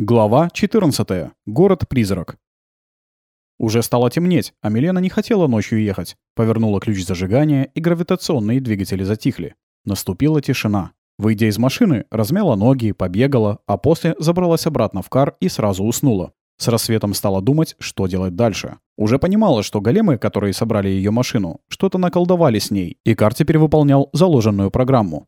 Глава 14. Город-призрак. Уже стало темнеть, а Милена не хотела ночью ехать. Повернула ключ зажигания, и гравитационные двигатели затихли. Наступила тишина. Выйдя из машины, размяла ноги, побегала, а после забралась обратно в кар и сразу уснула. С рассветом стала думать, что делать дальше. Уже понимала, что големы, которые собрали ее машину, что-то наколдовали с ней, и кар теперь выполнял заложенную программу.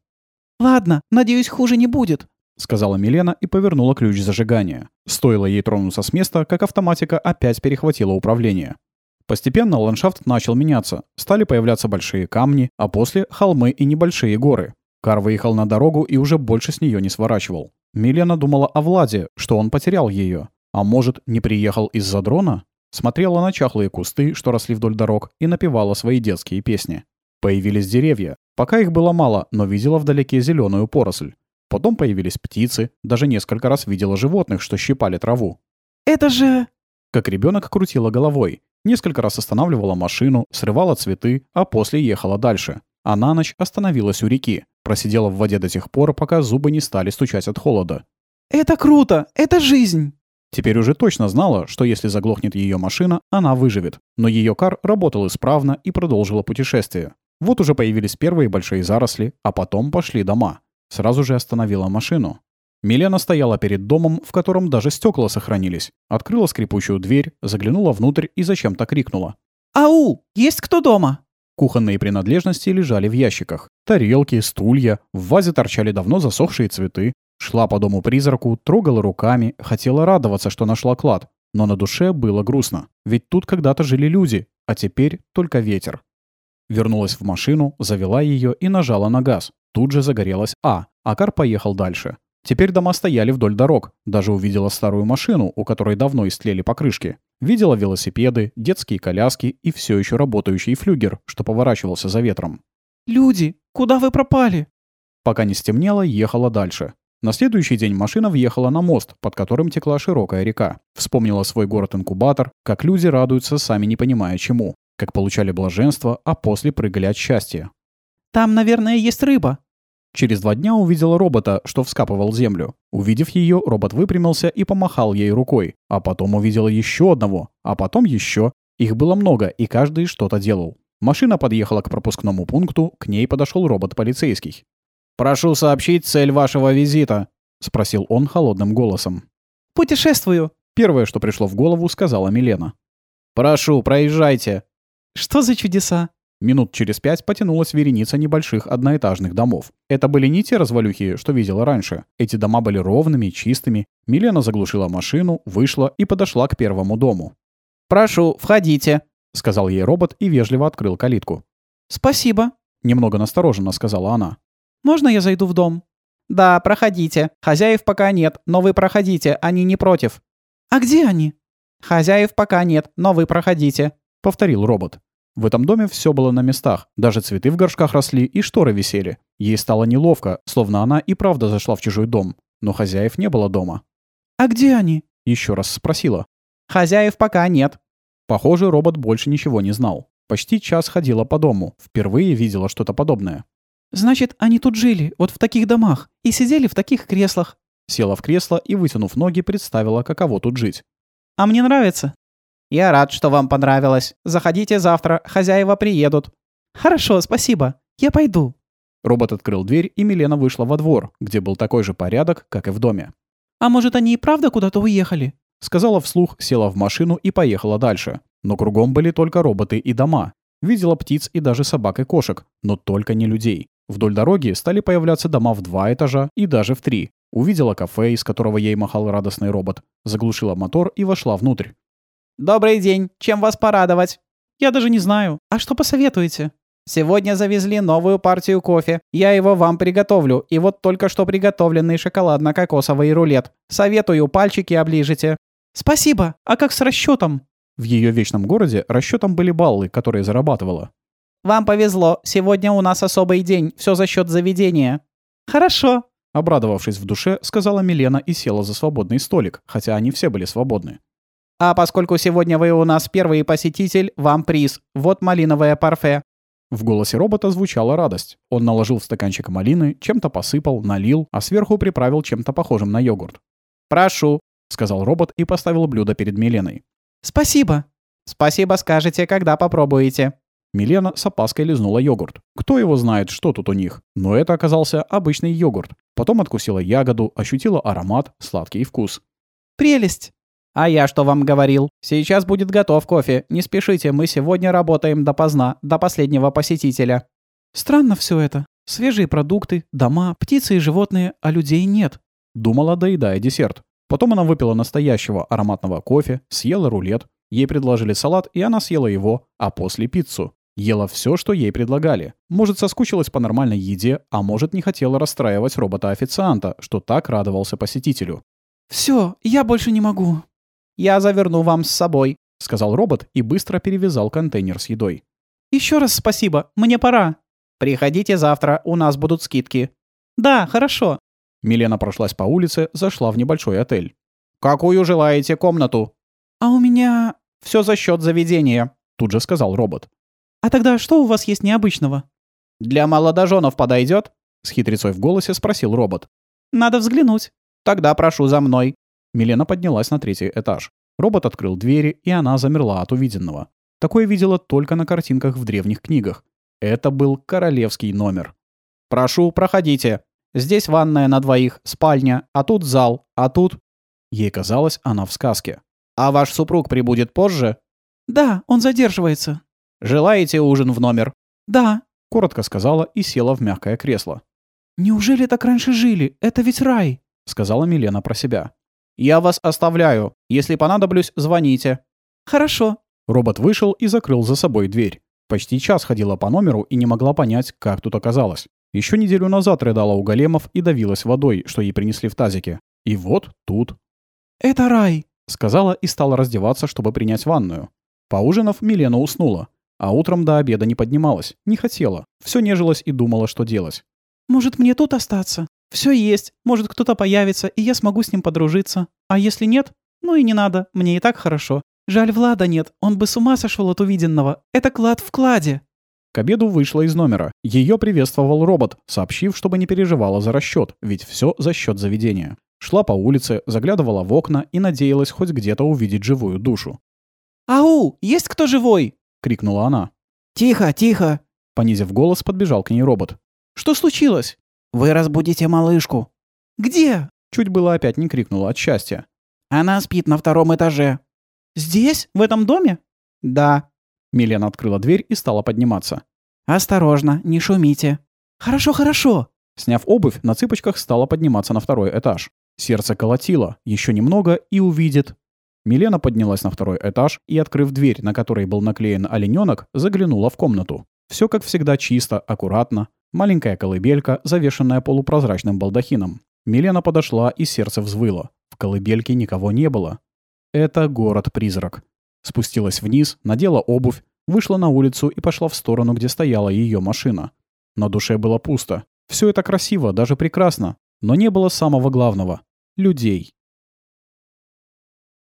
«Ладно, надеюсь, хуже не будет», — сказала Милена и повернула ключ зажигания. Стоило ей тронуться с места, как автоматика опять перехватила управление. Постепенно ландшафт начал меняться. Стали появляться большие камни, а после — холмы и небольшие горы. Кар выехал на дорогу и уже больше с нее не сворачивал. Милена думала о Владе, что он потерял ее. А может, не приехал из-за дрона? Смотрела на чахлые кусты, что росли вдоль дорог, и напевала свои детские песни. Появились деревья. Пока их было мало, но видела вдалеке зеленую поросль. Потом появились птицы, даже несколько раз видела животных, что щипали траву. «Это же...» Как ребенок крутила головой. Несколько раз останавливала машину, срывала цветы, а после ехала дальше. А на ночь остановилась у реки. Просидела в воде до тех пор, пока зубы не стали стучать от холода. «Это круто! Это жизнь!» Теперь уже точно знала, что если заглохнет ее машина, она выживет. Но ее кар работал исправно и продолжила путешествие. Вот уже появились первые большие заросли, а потом пошли дома. Сразу же остановила машину. Милена стояла перед домом, в котором даже стекла сохранились. Открыла скрипучую дверь, заглянула внутрь и зачем-то крикнула. «Ау! Есть кто дома?» Кухонные принадлежности лежали в ящиках. Тарелки, стулья, в вазе торчали давно засохшие цветы. Шла по дому призраку, трогала руками, хотела радоваться, что нашла клад. Но на душе было грустно. Ведь тут когда-то жили люди, а теперь только ветер. Вернулась в машину, завела ее и нажала на газ. Тут же загорелась А, а кар поехал дальше. Теперь дома стояли вдоль дорог. Даже увидела старую машину, у которой давно истлели покрышки. Видела велосипеды, детские коляски и все еще работающий флюгер, что поворачивался за ветром. «Люди, куда вы пропали?» Пока не стемнело, ехала дальше. На следующий день машина въехала на мост, под которым текла широкая река. Вспомнила свой город-инкубатор, как люди радуются, сами не понимая чему. Как получали блаженство, а после прыгали от счастья. Там, наверное, есть рыба». Через два дня увидела робота, что вскапывал землю. Увидев ее, робот выпрямился и помахал ей рукой. А потом увидела еще одного, а потом еще. Их было много, и каждый что-то делал. Машина подъехала к пропускному пункту, к ней подошел робот-полицейский. «Прошу сообщить цель вашего визита», — спросил он холодным голосом. «Путешествую», — первое, что пришло в голову, сказала Милена. «Прошу, проезжайте». «Что за чудеса?» Минут через пять потянулась вереница небольших одноэтажных домов. Это были не те развалюхи, что видела раньше. Эти дома были ровными, чистыми. Милена заглушила машину, вышла и подошла к первому дому. «Прошу, входите», — сказал ей робот и вежливо открыл калитку. «Спасибо», — немного настороженно сказала она. «Можно я зайду в дом?» «Да, проходите. Хозяев пока нет, но вы проходите, они не против». «А где они?» «Хозяев пока нет, но вы проходите», — повторил робот. В этом доме все было на местах, даже цветы в горшках росли и шторы висели. Ей стало неловко, словно она и правда зашла в чужой дом, но хозяев не было дома. «А где они?» — еще раз спросила. «Хозяев пока нет». Похоже, робот больше ничего не знал. Почти час ходила по дому, впервые видела что-то подобное. «Значит, они тут жили, вот в таких домах, и сидели в таких креслах». Села в кресло и, вытянув ноги, представила, каково тут жить. «А мне нравится. «Я рад, что вам понравилось. Заходите завтра, хозяева приедут». «Хорошо, спасибо. Я пойду». Робот открыл дверь, и Милена вышла во двор, где был такой же порядок, как и в доме. «А может, они и правда куда-то уехали?» Сказала вслух, села в машину и поехала дальше. Но кругом были только роботы и дома. Видела птиц и даже собак и кошек, но только не людей. Вдоль дороги стали появляться дома в два этажа и даже в три. Увидела кафе, из которого ей махал радостный робот. Заглушила мотор и вошла внутрь. «Добрый день. Чем вас порадовать?» «Я даже не знаю. А что посоветуете?» «Сегодня завезли новую партию кофе. Я его вам приготовлю. И вот только что приготовленный шоколадно-кокосовый рулет. Советую, пальчики оближите». «Спасибо. А как с расчетом?» В ее вечном городе расчетом были баллы, которые зарабатывала. «Вам повезло. Сегодня у нас особый день. Все за счет заведения». «Хорошо», Обрадовавшись в душе, сказала Милена и села за свободный столик, хотя они все были свободны. А поскольку сегодня вы у нас первый посетитель, вам приз. Вот малиновое парфе». В голосе робота звучала радость. Он наложил в стаканчик малины, чем-то посыпал, налил, а сверху приправил чем-то похожим на йогурт. «Прошу». сказал робот и поставил блюдо перед Миленой. «Спасибо». «Спасибо скажете, когда попробуете». Милена с опаской лизнула йогурт. Кто его знает, что тут у них? Но это оказался обычный йогурт. Потом откусила ягоду, ощутила аромат, сладкий вкус. «Прелесть!» «А я что вам говорил? Сейчас будет готов кофе. Не спешите, мы сегодня работаем допоздна, до последнего посетителя». «Странно все это. Свежие продукты, дома, птицы и животные, а людей нет», — думала, доедая десерт. Потом она выпила настоящего ароматного кофе, съела рулет. Ей предложили салат, и она съела его, а после пиццу. Ела все, что ей предлагали. Может, соскучилась по нормальной еде, а может, не хотела расстраивать робота-официанта, что так радовался посетителю. Все, я больше не могу». «Я заверну вам с собой», — сказал робот и быстро перевязал контейнер с едой. Еще раз спасибо, мне пора». «Приходите завтра, у нас будут скидки». «Да, хорошо». Милена прошлась по улице, зашла в небольшой отель. «Какую желаете комнату?» «А у меня...» «Все за счет заведения», — тут же сказал робот. «А тогда что у вас есть необычного?» «Для молодоженов подойдет?» — с хитрецой в голосе спросил робот. «Надо взглянуть». «Тогда прошу за мной». Милена поднялась на третий этаж. Робот открыл двери, и она замерла от увиденного. Такое видела только на картинках в древних книгах. Это был королевский номер. «Прошу, проходите. Здесь ванная на двоих, спальня, а тут зал, а тут...» Ей казалось, она в сказке. «А ваш супруг прибудет позже?» «Да, он задерживается». «Желаете ужин в номер?» «Да», — коротко сказала и села в мягкое кресло. «Неужели так раньше жили? Это ведь рай!» — сказала Милена про себя. «Я вас оставляю. Если понадоблюсь, звоните». «Хорошо». Робот вышел и закрыл за собой дверь. Почти час ходила по номеру и не могла понять, как тут оказалось. Еще неделю назад рыдала у големов и давилась водой, что ей принесли в тазике. И вот тут. «Это рай», — сказала и стала раздеваться, чтобы принять ванную. Поужинав, Милена уснула. А утром до обеда не поднималась, не хотела. Все нежилась и думала, что делать. «Может, мне тут остаться? Все есть. Может, кто-то появится, и я смогу с ним подружиться. А если нет? Ну и не надо, мне и так хорошо. Жаль, Влада нет, он бы с ума сошел от увиденного. Это клад в кладе». К обеду вышла из номера. Ее приветствовал робот, сообщив, чтобы не переживала за расчет, ведь все за счет заведения. Шла по улице, заглядывала в окна и надеялась хоть где-то увидеть живую душу. «Ау, есть кто живой?» — крикнула она. «Тихо, тихо!» Понизив голос, подбежал к ней робот. «Что случилось?» «Вы разбудите малышку». «Где?» Чуть было опять не крикнула от счастья. «Она спит на втором этаже». «Здесь? В этом доме?» «Да». Милена открыла дверь и стала подниматься. «Осторожно, не шумите». «Хорошо, хорошо». Сняв обувь, на цыпочках стала подниматься на второй этаж. Сердце колотило, еще немного и увидит. Милена поднялась на второй этаж и, открыв дверь, на которой был наклеен олененок, заглянула в комнату. Все как всегда чисто, аккуратно. Маленькая колыбелька, завешенная полупрозрачным балдахином. Милена подошла и сердце взвыло. В колыбельке никого не было. Это город-призрак. Спустилась вниз, надела обувь, вышла на улицу и пошла в сторону, где стояла ее машина. На душе было пусто. Все это красиво, даже прекрасно. Но не было самого главного — людей.